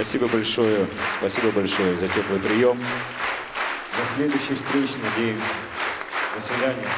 Спасибо большое, спасибо большое за теплый прием. До следующей встречи, надеемся. До свидания.